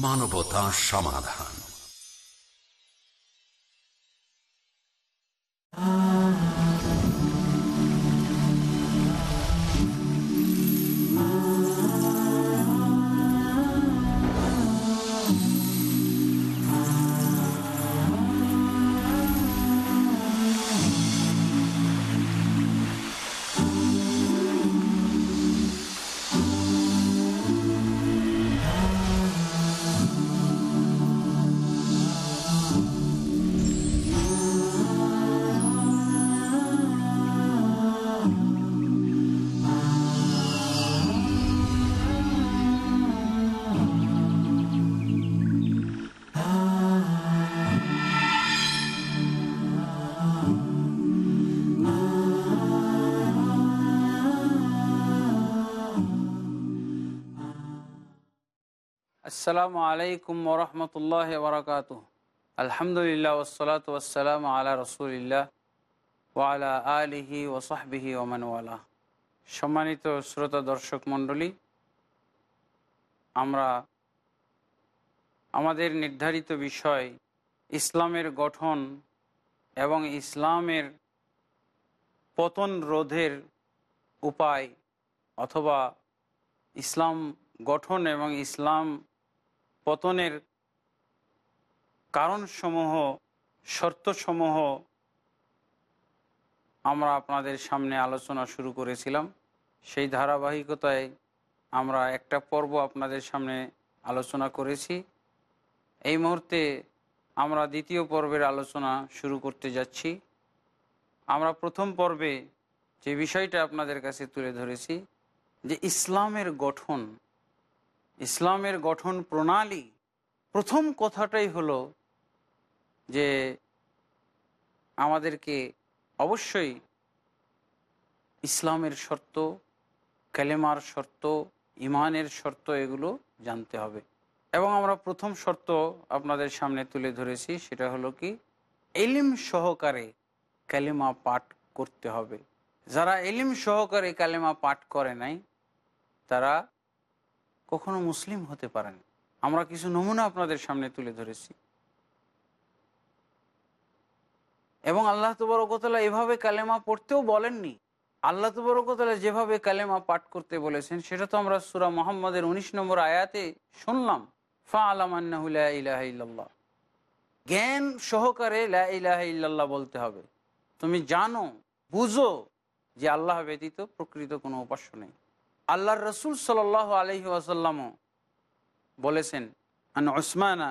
মানবতা সমাধান। আসসালামু আলাইকুম ওরহমতুল্লাহ বরকাত আলহামদুলিল্লাহ ওসলাত ওসালাম আলা রসুলিল্লাহ ওয়ালা আলিহি ওসাহবিহি ওমানওয়ালা সম্মানিত শ্রোতা দর্শক মণ্ডলী, আমরা আমাদের নির্ধারিত বিষয় ইসলামের গঠন এবং ইসলামের পতন রোধের উপায় অথবা ইসলাম গঠন এবং ইসলাম পতনের কারণসমূহ, শর্তসমূহ আমরা আপনাদের সামনে আলোচনা শুরু করেছিলাম। সেই ধারাবাহিকতায় আমরা একটা পর্ব আপনাদের সামনে আলোচনা করেছি। এই মুহূর্তে আমরা দ্বিতীয় পর্বের আলোচনা শুরু করতে যাচ্ছি। আমরা প্রথম পর্বে যে বিষয়টা আপনাদের কাছে তুলে ধরেছি, যে ইসলামের গঠন ইসলামের গঠন প্রণালী প্রথম কথাটাই হলো যে আমাদেরকে অবশ্যই ইসলামের শর্ত ক্যালেমার শর্ত ইমানের শর্ত এগুলো জানতে হবে। এবং আমরা প্রথম শর্ত আপনাদের সামনে তুলে ধরেছি, সেটা হলো কি, এলিম সহকারে ক্যালেমা পাঠ করতে হবে। যারা এলিম সহকারে কালেমা পাঠ করে নাই, তারা কখনো মুসলিম হতে পারেন। আমরা কিছু নমুনা আপনাদের সামনে তুলে ধরেছি। এবং আল্লাহ তবরকতলা এভাবে কালেমা পড়তেও বলেননি। আল্লাহ তবরকতলা যেভাবে কালেমা পাঠ করতে বলেছেন, সেটা তো আমরা সুরা মোহাম্মদের উনিশ নম্বর আয়াতে শুনলাম। ফা আলামান্নাহুল্লাহ ইলাহ জ্ঞান সহকারে ইল্লাল্লাহ বলতে হবে। তুমি জানো, বুঝো যে আল্লাহ ব্যতীত প্রকৃত কোনো উপাস্য নেই। আল্লাহর রসুল সাল আলহি আসাল্লামও বলেছেন, আন ওসমানা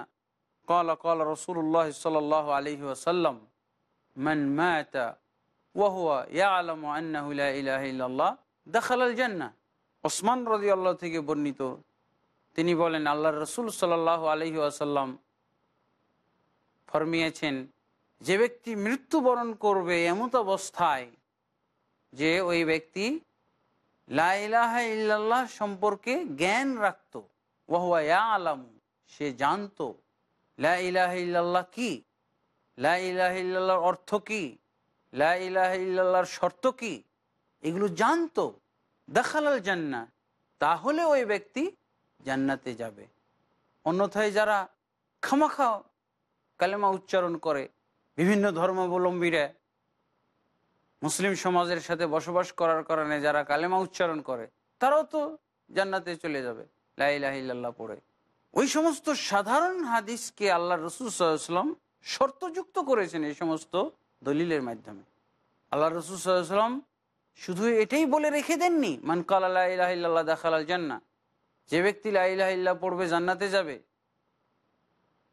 কল কল রসুল্লাহ সাল আলহি আসাল্লাম মান মাতা ওয়াহুয়া ইয়া আলম আন্নাহুল্লাহ ইলাহ ইল্লাল্লাহ দেখাল জান্না। ওসমান রদি আল্লাহ থেকে বর্ণিত, তিনি বলেন আল্লাহ রসুল সাল্লাহ আলহি আসাল্লাম ফরমিয়েছেন, যে ব্যক্তি মৃত্যুবরণ করবে এমত অবস্থায় যে ওই ব্যক্তি লাহ ইল্লাল্লাহ সম্পর্কে জ্ঞান রাখত। ওয়াহুয়া আলাম সে জানতো। লা ইলাহ ইল্লাল্লাহ কি? লা ইলাহ ইল্লাল্লাহর অর্থ কি? লা ইলাহ ইল্লাল্লাহর শর্ত কি? এগুলো জানতো। দেখালাল জান্না তাহলে ওই ব্যক্তি জান্নাতে যাবে। অন্যথায় যারা খামাখা কালেমা উচ্চারণ করে, বিভিন্ন ধর্মাবলম্বীরা মুসলিম সমাজের সাথে বসবাস করার কারণে যারা কালেমা উচ্চারণ করে, তারাও তো জান্নাতে চলে যাবে লাইলাহিল্লাহ পড়ে। ওই সমস্ত সাধারণ হাদিসকে আল্লাহ রসুলাম শর্তযুক্ত করেছেন এই সমস্ত দলিলের মাধ্যমে। আল্লাহ রসুলাম শুধু এটাই বলে রেখে দেননি, মান কাল আল্লাহ দেখাল জান্না যে ব্যক্তি লাইলাহিল্লাহ পড়বে জান্নাতে যাবে।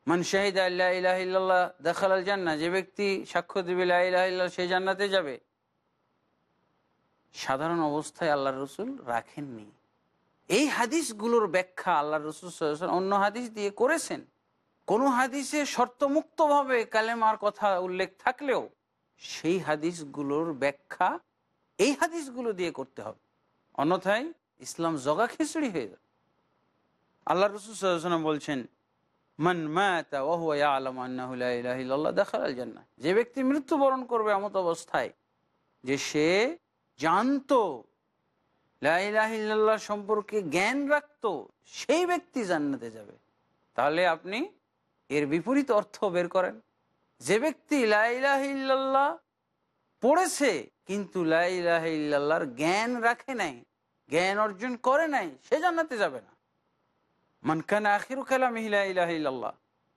মান শাহিদ আল্লাহ ইলাহিল্লাহ দেখাল জান্না যে ব্যক্তি সাক্ষ্য দেবে লাইলাহিল্লাহ সে জান্নাতে যাবে। সাধারণ অবস্থায় আল্লাহ রসুল রাখেননি। এই হাদিসগুলোর ব্যাখ্যা আল্লাহ রসুল অন্য হাদিস দিয়ে করেছেন। কোন হাদিসে শর্তমুক্তভাবে কালেমার কথা উল্লেখ থাকলেও সেই হাদিসগুলোর ব্যাখ্যা এই হাদিসগুলো দিয়ে করতে হবে। অন্যথায় ইসলাম জগা খিচড়ি হয়ে যাবে। আল্লাহ রসুল বলছেন, মান জান্না যে ব্যক্তি মৃত্যুবরণ করবে এমত অবস্থায়, যে সে জানতো লাইলাহিল্লাহ সম্পর্কে জ্ঞান রাখতো, সেই ব্যক্তি জান্নাতে যাবে। তাহলে আপনি এর বিপরীত অর্থ বের করেন। যে ব্যক্তি লাইলাহিল্লাহ পড়েছে, কিন্তু লাইলাহিল্লাহর জ্ঞান রাখে নাই, জ্ঞান অর্জন করে নাই, সে জান্নাতে যাবে না। মানকানা আখিরু খেলাম ইলাহিল্লাহ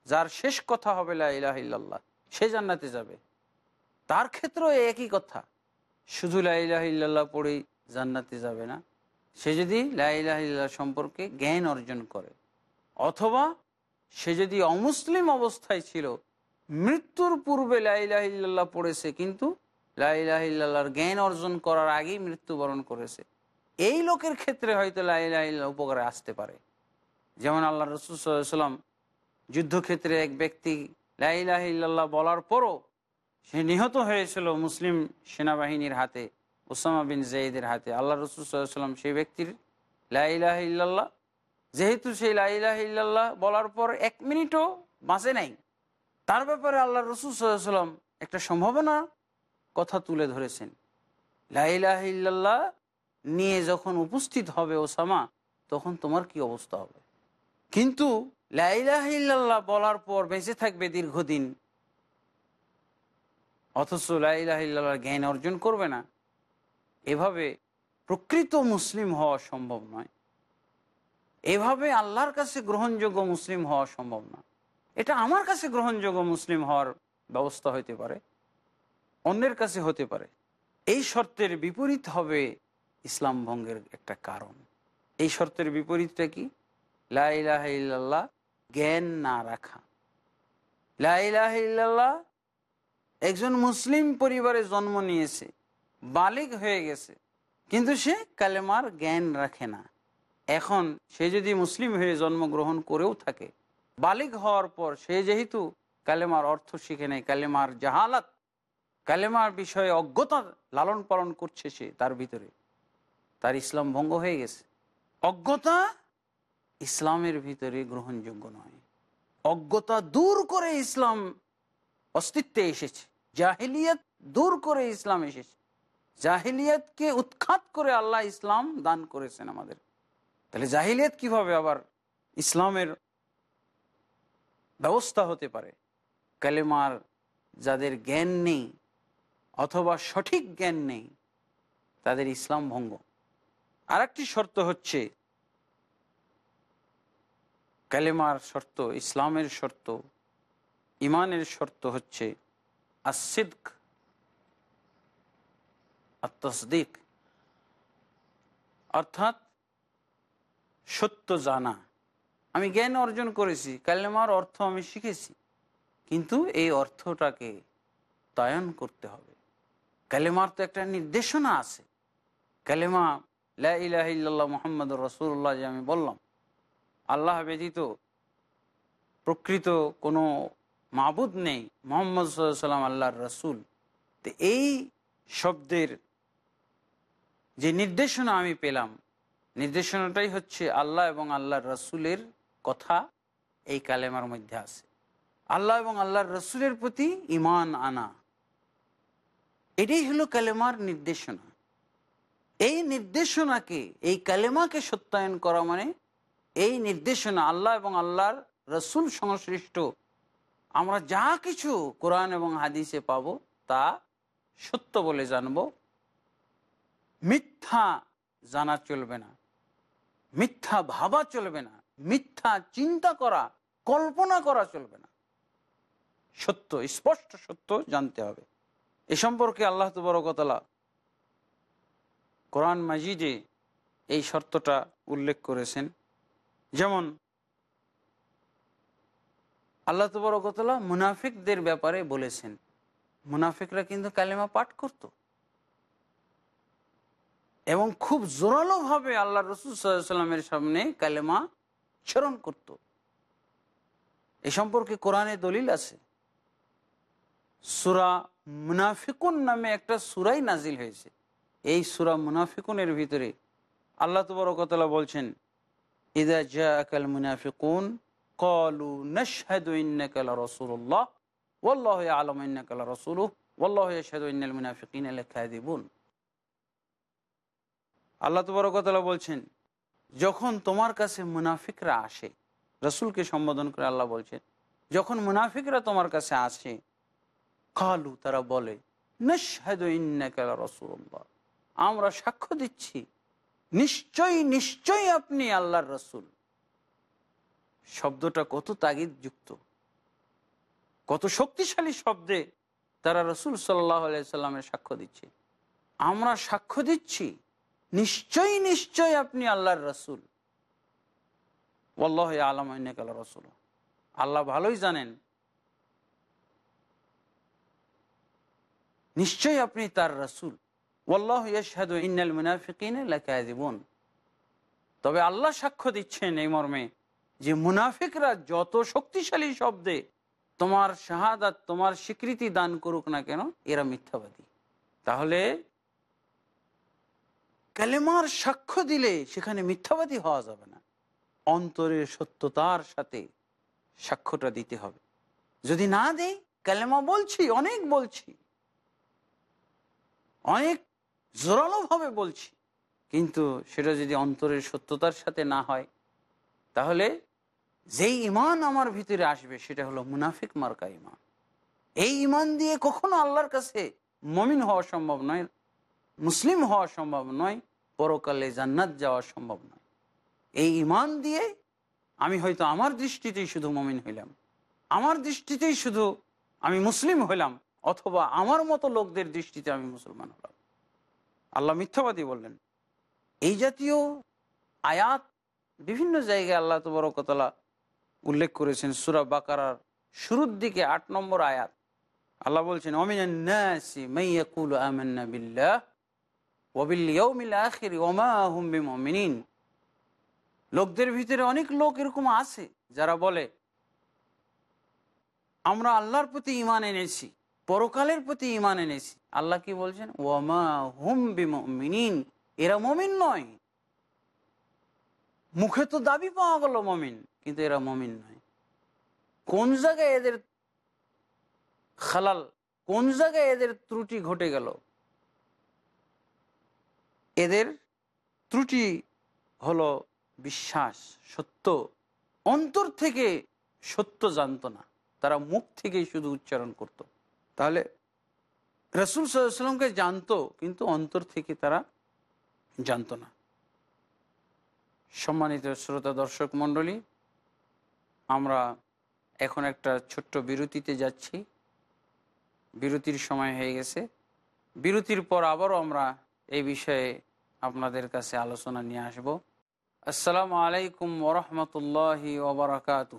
যার শেষ কথা হবে লাইলাহিল্লাহ সে জান্নাতে যাবে। তার ক্ষেত্রেও একই কথা। শুধু লাইলাহিল্লাহ পড়েই জান্নাতে যাবে না। সে যদি লাইলাহিল্লাহ সম্পর্কে জ্ঞান অর্জন করে, অথবা সে যদি অমুসলিম অবস্থায় ছিল, মৃত্যুর পূর্বে লাইলাহিল্লাহ পড়েছে, কিন্তু লাইলাহিল্লাহর জ্ঞান অর্জন করার আগেই মৃত্যুবরণ করেছে। এই লোকের ক্ষেত্রে হয়তো লাইলাহিল্লাহ উপকারে আসতে পারে। যেমন আল্লাহ রসুল সাল্লাম যুদ্ধক্ষেত্রে এক ব্যক্তি লাইলাহিল্লাহ বলার পরও সে নিহত হয়েছিল মুসলিম সেনাবাহিনীর হাতে ওসামা বিন জাইদের হাতে। আল্লাহ রসুল সাল্লাম সেই ব্যক্তির লাইলাহিল্লাহ যেহেতু সেই লাইলাহিল্লাহ বলার পর এক মিনিটও বাঁচে নাই, তার ব্যাপারে আল্লাহ রসুল সাল্লাম একটা সম্ভাবনা কথা তুলে ধরেছেন। লাইলাহিল্লাহ নিয়ে যখন উপস্থিত হবে ওসামা, তখন তোমার কি অবস্থা হবে? কিন্তু লাইলাহিল্লাহ বলার পর বেঁচে থাকবে দীর্ঘদিন অথচ লাইলাহিল্লাহর জ্ঞান অর্জন করবে না। এভাবে প্রকৃত মুসলিম হওয়া সম্ভব নয়। এভাবে আল্লাহর কাছে গ্রহণযোগ্য মুসলিম হওয়া সম্ভব না এটা আমার কাছে গ্রহণযোগ্য মুসলিম হওয়ার ব্যবস্থা হতে পারে, অন্যের কাছে হতে পারে। এই শর্তের বিপরীত হবে ইসলাম ভঙ্গের একটা কারণ। এই শর্তের বিপরীতটা কি? লাইলাহ জ্ঞান না রাখা। লাইলাহ একজন মুসলিম পরিবারে জন্ম নিয়েছে, বালিক হয়ে গেছে, কিন্তু সে কালেমার জ্ঞান রাখে না। এখন সে যদি মুসলিম হয়ে জন্মগ্রহণ করেও থাকে, বালিক হওয়ার পর সে যেহেতু কালেমার অর্থ শিখে নেয়, কালেমার জাহালাত, কালেমার বিষয়ে অজ্ঞতা লালন পালন করছে সে তার ভিতরে, তার ইসলাম ভঙ্গ হয়ে গেছে। অজ্ঞতা ইসলামের ভিতরে গ্রহণযোগ্য নয়। অজ্ঞতা দূর করে ইসলাম অস্তিত্বে এসেছে। জাহিলিয়াত দূর করে ইসলাম এসেছে। জাহিলিয়াতকে উৎখাত করে আল্লাহ ইসলাম দান করেছেন আমাদের। তাহলে জাহিলিয়াত কীভাবে আবার ইসলামের ব্যবস্থা হতে পারে? কালেমার যাদের জ্ঞান নেই অথবা সঠিক জ্ঞান নেই, তাদের ইসলাম ভঙ্গ। আর একটি শর্ত হচ্ছে, কালেমার শর্ত, ইসলামের শর্ত ইমানের শর্ত হচ্ছে আসিদ্ক আত্মসদিক অর্থাৎ সত্য জানা। আমি জ্ঞান অর্জন করেছি, কালেমার অর্থ আমি শিখেছি। কিন্তু এই অর্থটাকে তয়ন করতে হবে। কালেমার তো একটা নির্দেশনা আছে। কালেমা লাহ মোহাম্মদ রসুল্লাহ যে আমি বললাম, আল্লাহ ব্যতীত প্রকৃত কোনো মাবুদ নেই, মোহাম্মদ সাল্লাম আল্লাহর রসুল। তো এই শব্দের যে নির্দেশনা আমি পেলাম, নির্দেশনাটাই হচ্ছে আল্লাহ এবং আল্লাহর রসুলের কথা এই কালেমার মধ্যে আছে। আল্লাহ এবং আল্লাহর রসুলের প্রতি ইমান আনা, এটাই হলো কালেমার নির্দেশনা। এই নির্দেশনাকে, এই কালেমাকে সত্যায়ন করা মানে এই নির্দেশনা আল্লাহ এবং আল্লাহর রসুল সংশ্লিষ্ট আমরা যা কিছু কোরআন এবং হাদিসে পাব তা সত্য বলে জানব। মিথ্যা জানা চলবে না। মিথ্যা ভাবা চলবে না। মিথ্যা চিন্তা করা, কল্পনা করা চলবে না। সত্য, স্পষ্ট সত্য জানতে হবে। এ সম্পর্কে আল্লাহ তবরকতলা কোরআন মাজিদে এই শর্তটা উল্লেখ করেছেন। যেমন আল্লাহ তবরকতলা মুনাফিকদের ব্যাপারে বলেছেন। মুনাফিকরা কিন্তু কালেমা পাঠ করত। এবং খুব জোরালোভাবে আল্লাহ রসুল সাল্লামের সামনে কালেমা স্মরণ করত। এ সম্পর্কে কোরআনে দলিল আছে। সুরা মুনাফিকুন নামে একটা সুরাই নাজিল হয়েছে। এই সুরা মুনাফিকুনের ভিতরে আল্লাহ তবরকতলা বলছেন, ইদা জা আকাল মুনাফিকুন কলু নশহাদু ইন্নাকা লারাসূলুল্লাহ ওয়াল্লাহু ইয়ালামু ইন্নাকা লারাসূলুহু ওয়াল্লাহু ইয়াশহাদু ইন্নাল মুনাফিকিনা লাকাযিবুন আল্লাহ বলছেন, যখন তোমার কাছে মুনাফিকরা আসে, রসুলকে সম্বোধন করে আল্লাহ বলছেন, যখন মুনাফিকরা তোমার কাছে আসে, কালু তারা বলে আমরা সাক্ষ্য দিচ্ছি, নিশ্চয়ই নিশ্চয়ই আপনি আল্লাহর রসুল। শব্দটা কত তাগিদ যুক্ত কত শক্তিশালী শব্দে তারা রসুল সাল্লাহ সাল্লামের সাক্ষ্য দিচ্ছে। আমরা সাক্ষ্য দিচ্ছি, নিশ্চয়ই নিশ্চয়ই আপনি আল্লাহর রসুল। আলম রসুল। আল্লাহ ভালোই জানেন। নিশ্চয়ই আপনি তার রসুল। ওল্লাহ ইয়াশহাদু ইন্নাল মুনাফিকিন তবে আল্লাহ সাক্ষ্য দিচ্ছেন এই মর্মে যে মুনাফিকরা যত শক্তিশালী শব্দে তোমার শাহাদাত, তোমার স্বীকৃতি দান করুক না কেন, এরা মিথ্যাবাদী। তাহলে কালেমার সাক্ষ্য দিলে সেখানে মিথ্যাবাদী হওয়া যাবে না। অন্তরের সত্যতার সাথে সাক্ষ্যটা দিতে হবে। যদি না দেই, কালেমা বলছি, অনেক বলছি। অনেক জোরালোভাবে বলছি। কিন্তু সেটা যদি অন্তরের সত্যতার সাথে না হয়, তাহলে যেই ইমান আমার ভিতরে আসবে, সেটা হলো মুনাফিক মার্কা ইমান এই ইমান দিয়ে কখনো আল্লাহর কাছে মমিন হওয়া সম্ভব নয়, মুসলিম হওয়া সম্ভব নয়, পরকালে জান্নাত যাওয়া সম্ভব নয়। এই ইমান দিয়ে আমি হয়তো আমার দৃষ্টিতেই শুধু মমিন হইলাম, আমার দৃষ্টিতেই শুধু আমি মুসলিম হইলাম, অথবা আমার মতো লোকদের দৃষ্টিতে আমি মুসলমান হলাম। আল্লাহ মিথ্যাবাদী বললেন, এই জাতীয় আয়াত বিভিন্ন জায়গায় আল্লাহ তো তবরকতলা উল্লেখ করেছেন সুরা বাকারার শুরুর দিকে আট নম্বর আয়াত। আল্লাহ বলছেন ওমা লোকদের ভিতরে অনেক লোক এরকম আছে যারা বলে, আমরা আল্লাহর প্রতি ইমান এনেছি, পরকালের প্রতি ইমান এনেছি। আল্লাহ কি বলছেন ওয়ামা হুম বিমিন এরা মমিন নয়। মুখে তো দাবি পাওয়া গেল মমিন। কিন্তু এরা মমিন নয়। কোন জায়গায় এদের খালাল, কোন জায়গায় এদের ত্রুটি ঘটে গেল? এদের ত্রুটি হলো বিশ্বাস, সত্য। অন্তর থেকে সত্য জানতো না। তারা মুখ থেকেই শুধু উচ্চারণ করত। তাহলে রসুল সাল্লামকে জানতো, কিন্তু অন্তর থেকে তারা জানতো না। সম্মানিত শ্রোতা, দর্শক, মণ্ডলী আমরা এখন একটা ছোট্ট বিরতিতে যাচ্ছি। বিরতির সময় হয়ে গেছে। বিরতির পর আবারও আমরা এই বিষয়ে আপনাদের কাছে আলোচনা নিয়ে আসব। আসসালামু আলাইকুম ওরহমতুল্লাহি ওবরাকাতু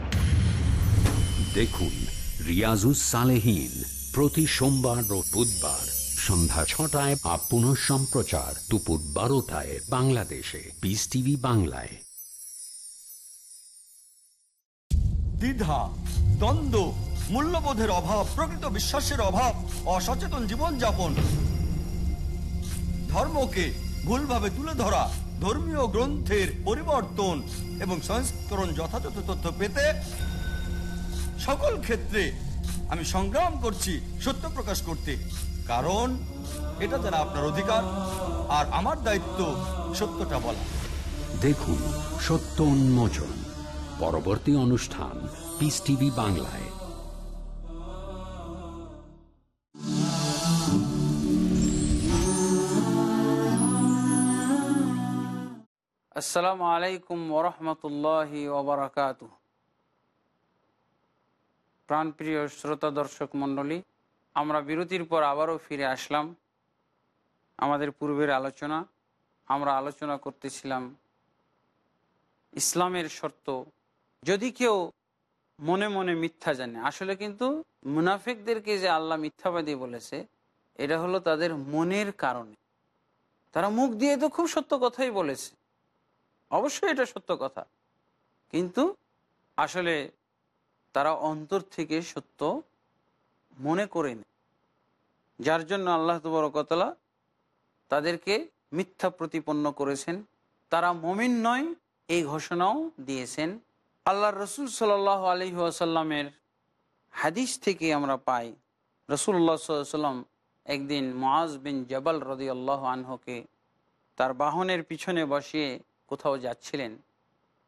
দেখুন রিয়াজুস সালেহীন প্রতি সোমবার ও বুধবার সন্ধ্যা ছটায় পুনঃ সম্প্রচার, দুপুর বারোটায় বাংলাদেশে। পিস টিভি বাংলায়। দ্বিধা, দ্বন্দ্ব, মূল্যবোধের অভাব, প্রকৃত বিশ্বাসের অভাব, অসচেতন জীবনযাপন। ধর্মকে ভুলভাবে তুলে ধরা, ধর্মীয় গ্রন্থের পরিবর্তন এবং সংস্করণ যথাযথ তথ্য পেতে সকল ক্ষেত্রে আমি সংগ্রাম করছি সত্য প্রকাশ করতে। কারণ এটা যারা আপনার অধিকার আর আমার দায়িত্ব সত্যটা বলা। দেখুন সত্য উন্মোচন পরবর্তী অনুষ্ঠান পিস টিভি বাংলায়। আসসালামু আলাইকুম ওরহমতুল্লাহি ওবরাকাত প্রাণপ্রিয় শ্রোতা দর্শক মণ্ডলী, আমরা বিরতির পর আবারও ফিরে আসলাম। আমাদের পূর্বের আলোচনা, আমরা আলোচনা করতেছিলাম ইসলামের শর্ত। যদি কেউ মনে মনে মিথ্যা জানে, আসলে কিন্তু মুনাফিকদেরকে যে আল্লাহ মিথ্যাবাদী বলেছে, এটা হলো তাদের মনের কারণে। তারা মুখ দিয়ে তো খুব সত্য কথাই বলেছে। অবশ্যই এটা সত্য কথা। কিন্তু আসলে তারা অন্তর থেকে সত্য মনে করে নেয়। যার জন্য আল্লাহ তবরকতলা তাদেরকে মিথ্যা প্রতিপন্ন করেছেন। তারা মমিন নয়, এই ঘোষণাও দিয়েছেন। আল্লাহ রসুল সাল আলহি আসাল্লামের হাদিস থেকে আমরা পাই রসুল্লাহ সাল্লাম একদিন মোয়াজ বিন জবাল রদি আল্লাহ আনহকে তার বাহনের পিছনে বসিয়ে কোথাও যাচ্ছিলেন।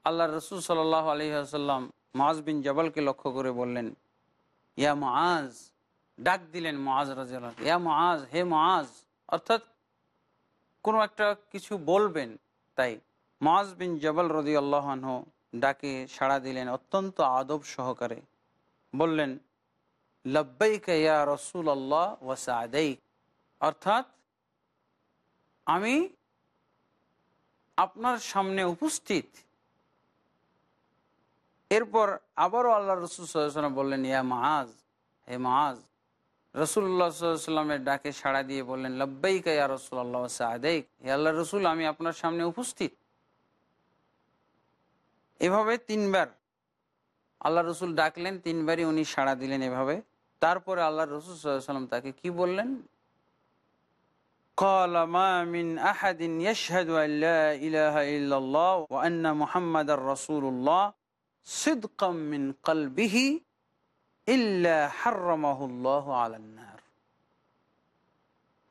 আল্লাহ রসুল সাল্লাহ আলহিহাসাল্লাম মাজ বিন জবালকে লক্ষ্য করে বললেন, ইয়া মাজ ডাক দিলেন মাজ রাজিয়াল ইয়া মাজ হে মাজ অর্থাৎ কোনো একটা কিছু বলবেন, তাই মাজ বিন জবাল রদি আল্লাহন ডাকে সাড়া দিলেন অত্যন্ত আদব সহকারে। বললেন, লব্বাইক ইয়া রসুল আল্লাহ ওয়াসাদাইক অর্থাৎ আমি আপনার সামনে উপস্থিত এরপর আবারও আল্লাহ রসুল সাল্লাম বললেন ইয়া মাহাজ হে মাহাজ রসুল্লাহ সাল্লামের ডাকে সাড়া দিয়ে বললেন লব্বাইকা ইয়া রসুল্লাহ সাদেক হে আল্লাহ রসুল আমি আপনার সামনে উপস্থিত এভাবে তিনবার আল্লাহ রসুল ডাকলেন তিনবারই উনি সাড়া দিলেন এভাবে তারপরে আল্লাহ রসুল সাল্লাম তাকে কি বললেন قال ما من أحد يشهد أن لا إله إلا الله وأن محمد رسول الله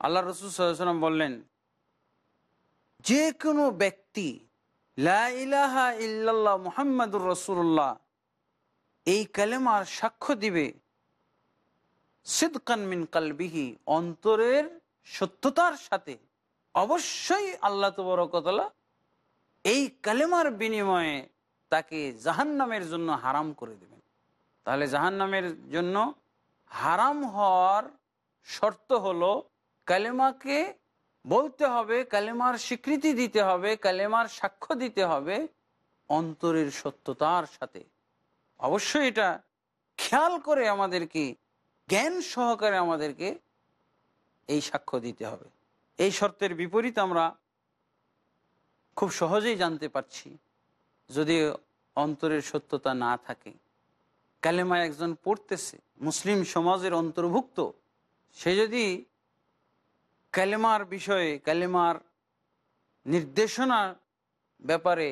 আল্লাহ রসুলাম বললেন, যে কোনো ব্যক্তি মুহাম্মদুর রসুল্লাহ এই কালেমার সাক্ষ্য দিবে। সিদ্কান মিন কালবিহি, অন্তরের সত্যতার সাথে। অবশ্যই আল্লাহ তবরকতলা এই কালেমার বিনিময়ে তাকে জাহান্নামের জন্য হারাম করে দেবেন। তাহলে জাহান্নামের জন্য হারাম হওয়ার শর্ত হলো কালেমাকে বলতে হবে, কালেমার স্বীকৃতি দিতে হবে, কালেমার সাক্ষ্য দিতে হবে অন্তরের সত্যতার সাথে। অবশ্যই এটা খেয়াল করে আমাদেরকে, জ্ঞান সহকারে আমাদেরকে এই সাক্ষ্য দিতে হবে। এই শর্তের বিপরীত আমরা খুব সহজেই জানতে পারছি। যদি অন্তরের সত্যতা না থাকে। কালেমা একজন পড়তেছে, মুসলিম সমাজের অন্তর্ভুক্ত, সে যদি কালেমার বিষয়ে, কালেমার নির্দেশনার ব্যাপারে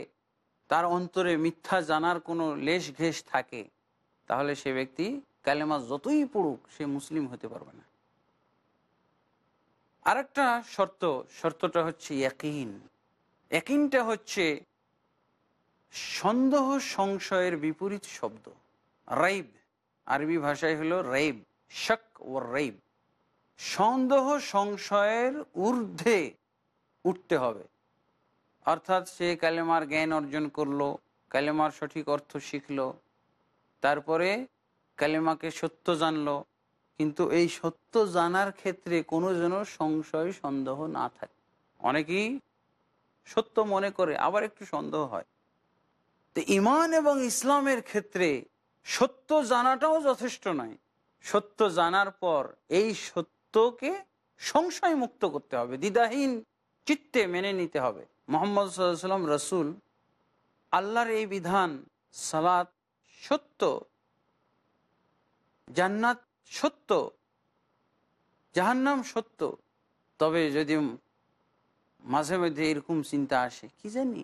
তার অন্তরে মিথ্যা জানার কোনো লেশ ঘেষ থাকে, তাহলে সে ব্যক্তি কালেমা যতই পড়ুক, সে মুসলিম হতে পারবে না। আরেকটা শর্ত, শর্তটা হচ্ছে একইন একইনটা হচ্ছে সন্দেহ সংশয়ের বিপরীত শব্দ। রাইব। আরবি ভাষায় হলো রাইব, শক ও রাইব। সন্দেহ সংশয়ের ঊর্ধ্বে উঠতে হবে। অর্থাৎ সে কালেমার জ্ঞান অর্জন করল, কালেমার সঠিক অর্থ শিখল, তারপরে কালেমাকে সত্য জানলো, কিন্তু এই সত্য জানার ক্ষেত্রে কোনো যেন সংশয়, সন্দেহ না থাকে। অনেকেই সত্য মনে করে, আবার একটু সন্দেহ হয়। তো ইমান এবং ইসলামের ক্ষেত্রে সত্য জানাটাও যথেষ্ট নয়। সত্য জানার পর এই সত্যকে সংশয় মুক্ত করতে হবে, দ্বিধাহীন চিত্তে মেনে নিতে হবে। মোহাম্মদ সাল্লাম রসুল, আল্লাহর এই বিধান, সালাত সত্য, জান্নাত সত্য, জাহান্নাম সত্য। তবে যদি মাঝে মধ্যে এরকম চিন্তা আসে, কি জানি?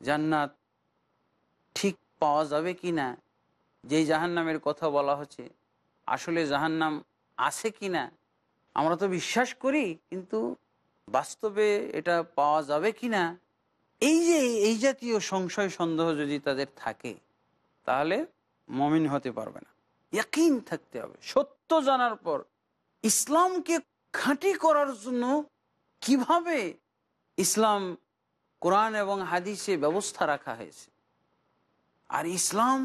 জান্নাত পাওয়া যাবে কি না? যেই জাহান্নামের কথা বলা হচ্ছে, আসলে জাহান্নাম আছে কি না? আমরা তো বিশ্বাস করি, কিন্তু বাস্তবে এটা পাওয়া যাবে কি না? এই যে, এই জাতীয় সংশয় সন্দেহ যদি তাদের থাকে, তাহলে মমিন হতে পারবে না। ইয়াকিন থাকতে হবে। সত্য জানার পর ইসলামকে খাঁটি করার জন্য কীভাবে ইসলাম কোরআন এবং হাদিসে ব্যবস্থা রাখা হয়েছে? আর ইসলাম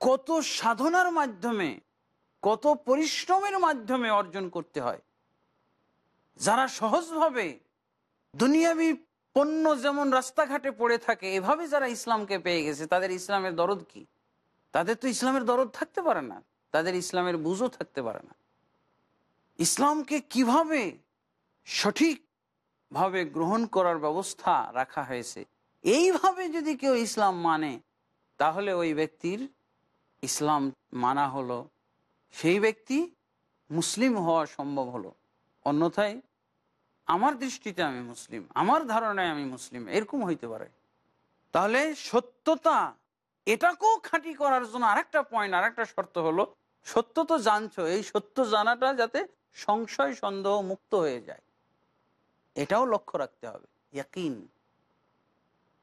কত সাধনার মাধ্যমে, কত পরিশ্রমের মাধ্যমে অর্জন করতে হয়। যারা সহজভাবে দুনিয়াবি পণ্য যেমন রাস্তাঘাটে পড়ে থাকে, এভাবে যারা ইসলামকে পেয়ে গেছে, তাদের ইসলামের দরদ কি? তাদের তো ইসলামের দরদ থাকতে পারে না, তাদের ইসলামের বুঝও থাকতে পারে না। ইসলামকে কীভাবে সঠিকভাবে গ্রহণ করার ব্যবস্থা রাখা হয়েছে, এইভাবে যদি কেউ ইসলাম মানে তাহলে ওই ব্যক্তির ইসলাম মানা হলো। সেই ব্যক্তি মুসলিম হওয়া সম্ভব হলো। অন্যথায় আমার দৃষ্টিতে আমি মুসলিম, আমার ধারণায় আমি মুসলিম, এরকম হইতে পারে। তাহলে সত্যতা এটাকেও খাঁটি করার জন্য আরেকটা পয়েন্ট আরেকটা শর্ত হলো, সত্য তো জানছো, এই সত্য জানাটা যাতে সংশয়, সন্দেহ মুক্ত হয়ে যায়। এটাও লক্ষ্য রাখতে হবে। ইয়াকিন।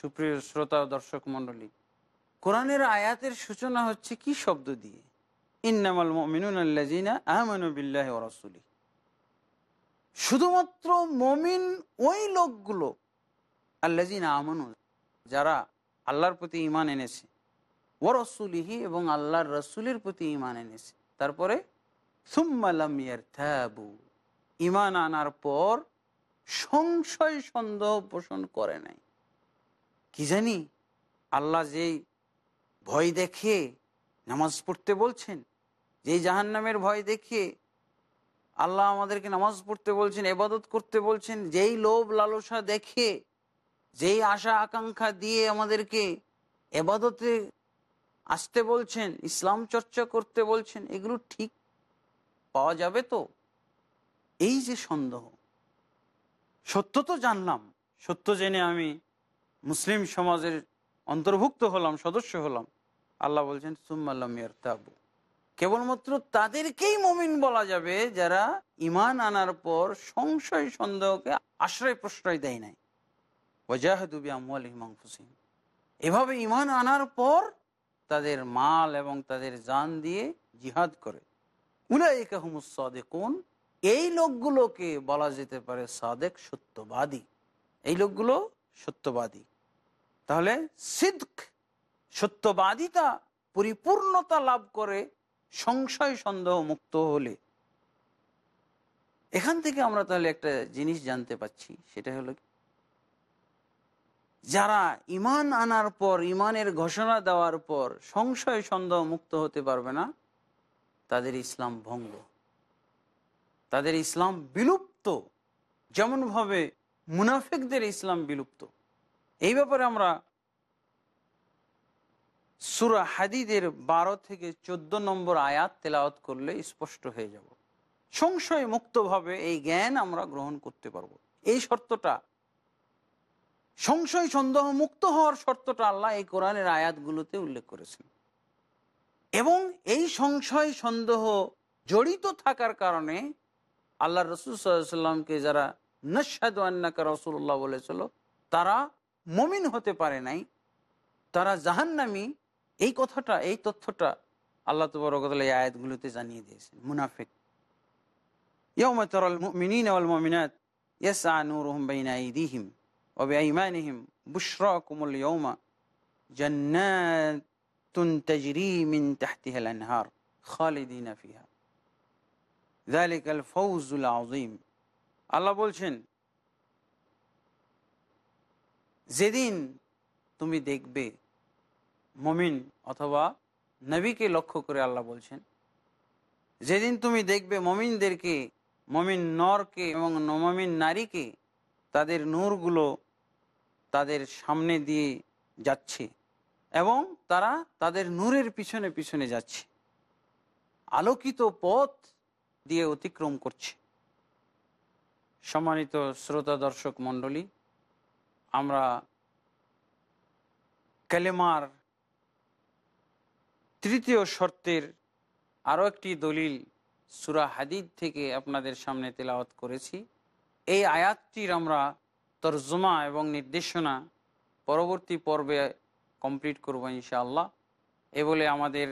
সুপ্রিয় শ্রোতা দর্শক মণ্ডলী, কোরআনের আয়াতের সূচনা হচ্ছে কি শব্দ দিয়ে? ইন্নামাল মমিনুন আল্লাজিনা আহমানু বিল্লাহ রসুলি শুধুমাত্র মমিন ওই লোকগুলো আল্লাজিনা আমানু, যারা আল্লাহর প্রতি ইমান এনেছে ও রসুলিহি এবং আল্লাহর রসুলের প্রতি ইমান এনেছে। তারপরে সুম্মালাম ইয়ারতাবু ইমান আনার পর সংশয় সন্দেহ পোষণ করে নাই। কি জানি? আল্লাহ যেই ভয় দেখে নামাজ পড়তে বলছেন, যেই জাহান্নামের ভয় দেখে আল্লাহ আমাদেরকে নামাজ পড়তে বলছেন এবাদত করতে বলছেন, যেই লোভ লালসা দেখে যেই আশা আকাঙ্ক্ষা দিয়ে আমাদেরকে এবাদতে আসতে বলছেন, ইসলাম চর্চা করতে বলছেন, এগুলো ঠিক পাওয়া যাবে তো? এই যে সন্দেহ, সত্য তো জানলাম, সত্য জেনে আমি মুসলিম সমাজের অন্তর্ভুক্ত হলাম, সদস্য হলাম। আল্লাহ বলছেন সুম্মাল্লাম তাবু কেবলমাত্র তাদেরকেই মমিন বলা যাবে যারা ইমান আনার পর সংশয়, সন্দেহকে আশ্রয়, প্রশ্রয় দেয় নাই। ওজাহদুবি আমফুসিম এভাবে ইমান আনার পর তাদের মাল এবং তাদের জান দিয়ে জিহাদ করে। উলাইকা হুমুস সাদেকুন। এই লোকগুলোকে বলা যেতে পারে সাদেক সত্যবাদী। এই লোকগুলো সত্যবাদী। তাহলে সিদ্ক সত্যবাদিতা পরিপূর্ণতা লাভ করে সংশয় সন্দেহ মুক্ত হলে। এখান থেকে আমরা তাহলে একটা জিনিস জানতে পাচ্ছি, সেটা হলো যারা ইমান আনার পর, ইমানের ঘোষণা দেওয়ার পর সংশয় সন্দেহ মুক্ত হতে পারবে না, তাদের ইসলাম ভঙ্গ। তাদের ইসলাম বিলুপ্ত। যেমনভাবে মুনাফিকদের ইসলাম বিলুপ্ত। এই ব্যাপারে আমরা সুরা হাদিদের বারো থেকে চোদ্দ নম্বর আয়াত তেলাওয়াত করলে স্পষ্ট হয়ে যাব। সংশয় মুক্তভাবে এই জ্ঞান আমরা গ্রহণ করতে পারব। এই শর্তটা, সংশয় সন্দেহ মুক্ত হওয়ার শর্তটা আল্লাহ এই কোরআনের আয়াতগুলোতে উল্লেখ করেছেন। এবং এই সংশয় সন্দেহ জড়িত থাকার কারণে আল্লাহ রসুল সাল্লামকে যারা নসাদ আন্নাকা রসুল্লাহ বলেছিল তারা মমিন হতে পারে নাই তারা জাহান্নামি এই কথাটা এই তথ্যটা আল্লাহ তবরকতলা এই আয়াতগুলোতে জানিয়ে দিয়েছেন মুনাফিক يوم ترى المؤمنين والمؤمنات يسعى نورهم بين أيديهم وبأيمانهم بشراكم اليوم جنات تجري من تحتها الأنهار খালিদিনা ফিহা জালিকাল ফৌজুল আজিম আল্লাহ বলছেন, যেদিন তুমি দেখবে মমিন অথবা নবীকে লক্ষ্য করে আল্লাহ বলছেন, যেদিন তুমি দেখবে মমিনদেরকে, মমিন নরকে এবং মমিন নারীকে, তাদের নূরগুলো তাদের সামনে দিয়ে যাচ্ছে এবং তারা তাদের নূরের পিছনে পিছনে যাচ্ছে। আলোকিত পথ দিয়ে অতিক্রম করছে। সম্মানিত শ্রোতা দর্শক মণ্ডলী, আমরা কালেমার তৃতীয় শর্তের আরও একটি দলিল সুরা হাদিদ থেকে আপনাদের সামনে তেলাওয়াত করেছি। এই আয়াতটির আমরা তর্জমা এবং নির্দেশনা পরবর্তী পর্বে কমপ্লিট করব ইনশাআল্লাহ। এ বলে আমাদের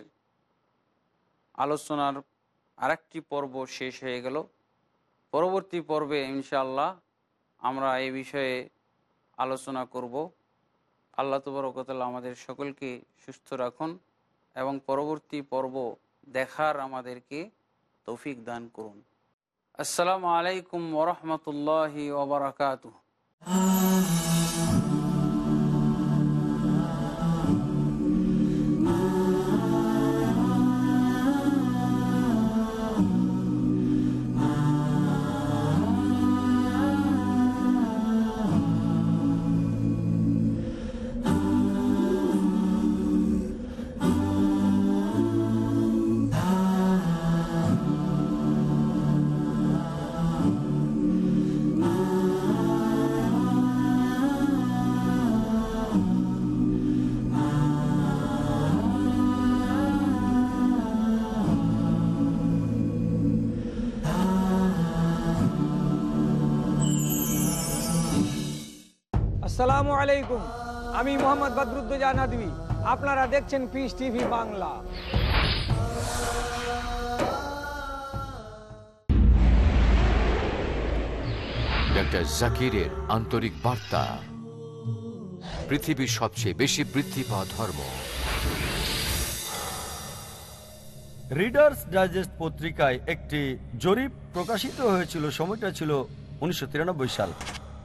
আলোচনার আরেকটি পর্ব শেষ হয়ে গেল। পরবর্তী পর্বে ইনশাআল্লাহ আমরা এই বিষয়ে আলোচনা করব। আল্লাহ তবরকতাল আমাদের সকলকে সুস্থ রাখুন এবং পরবর্তী পর্ব দেখার আমাদেরকে তৌফিক দান করুন। আসসালামু আলাইকুম ওরহমতুল্লাহি ওবরাকাতুহ আসসালামু আলাইকুম। আমি মোহাম্মদ বদরুদ্দোজা নদী আপনারা দেখছেন পিস টিভি বাংলা। ডক্টর জাকিরের আন্তরিক বার্তা। পৃথিবীর সবচেয়ে বেশি বৃদ্ধি পাওয়া ধর্ম। রিডার্স ডাইজেস্ট পত্রিকায় একটি জরিপ প্রকাশিত হয়েছিল সময়টা ছিল উনিশশো তিরানব্বই সাল।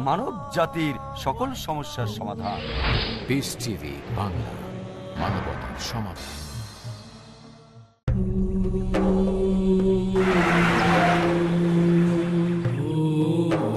মানব জাতির সকল সমস্যার সমাধান। Peace TV Bangla. মানবতার সমাধান।